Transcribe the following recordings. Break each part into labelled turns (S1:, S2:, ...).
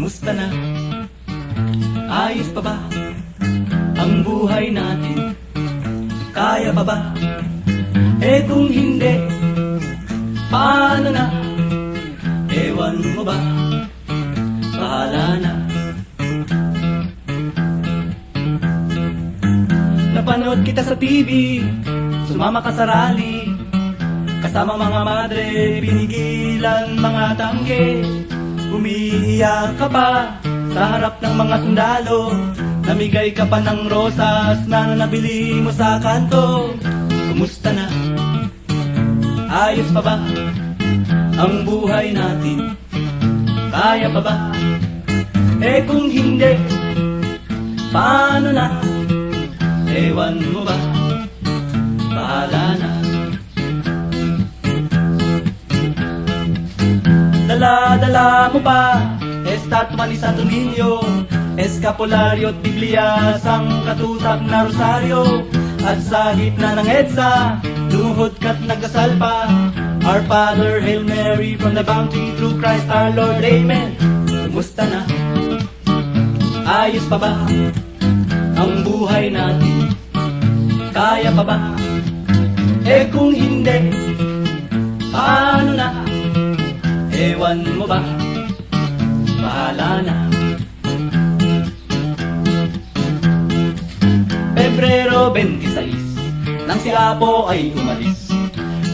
S1: Kumusta na? Ayos pa ba? Ang buhay natin Kaya pa ba? Eh kung hindi Paano na? Ewan mo ba? Bahala na Napanood kita sa TV Sumama ka sa rally Kasama mga madre Pinigilan mga tangke Umiiyak ka pa Sa harap ng mga sundalo Namigay ka pa ng rosas Na nabili mo sa kanto Kumusta na? Ayos pa ba? Ang buhay natin Kaya pa ba? Eh kung hindi Paano na? Ewan mo ba? Dala-dala mo pa Estatman ni Santo Niño Eskapularyo at Biblia Sang katutak na rosaryo At sa gitna ng EDSA Lumuhod ka't nagdasal pa Our Father, Hail Mary From the bounty through Christ our Lord, Amen Kumusta na? Ayos pa ba? Ang buhay natin Kaya pa ba? Eh kung hindi Ewan mo ba? Bahala na Pebrero 26 Nang si Apo ay umalis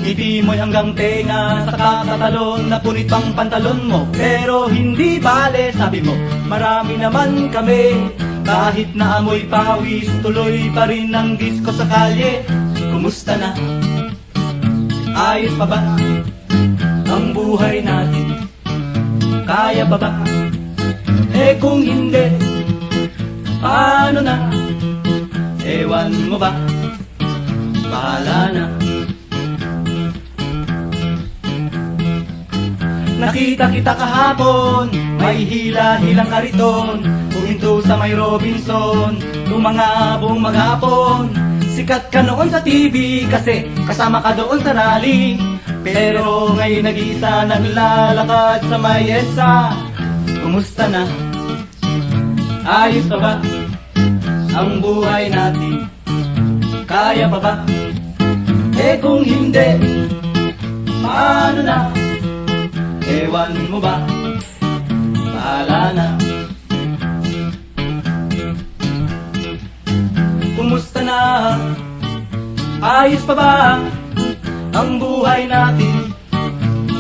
S1: Ngiti mo'y hanggang tenga sa talon na punit pang pantalon mo Pero hindi bale sabi mo Marami naman kami Kahit na amoy pawis Tuloy pa rin ang disco sa kalye Kumusta na? Ayos pa ba? Buhay natin Kaya pa ba? Eh kung hindi Paano na? Ewan mo ba? Bahala na Nakita kita kahapon May hila-hilang kariton Puminto sa may Robinson Tumangabong maghapon Sikat ka noon sa TV Kasi kasama ka doon sa rally Pero ngayon nag-isa Naglalakad sa may Kumusta na? Ayos pa ba? Ang buhay natin Kaya pa ba? Eh kung hindi Paano na? Ewan mo ba? Bahala na Kumusta na? Ayos pa ba? Ang buhay natin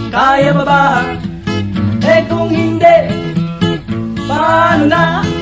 S1: Kaya pa ba? Eh kung hindi Paano na?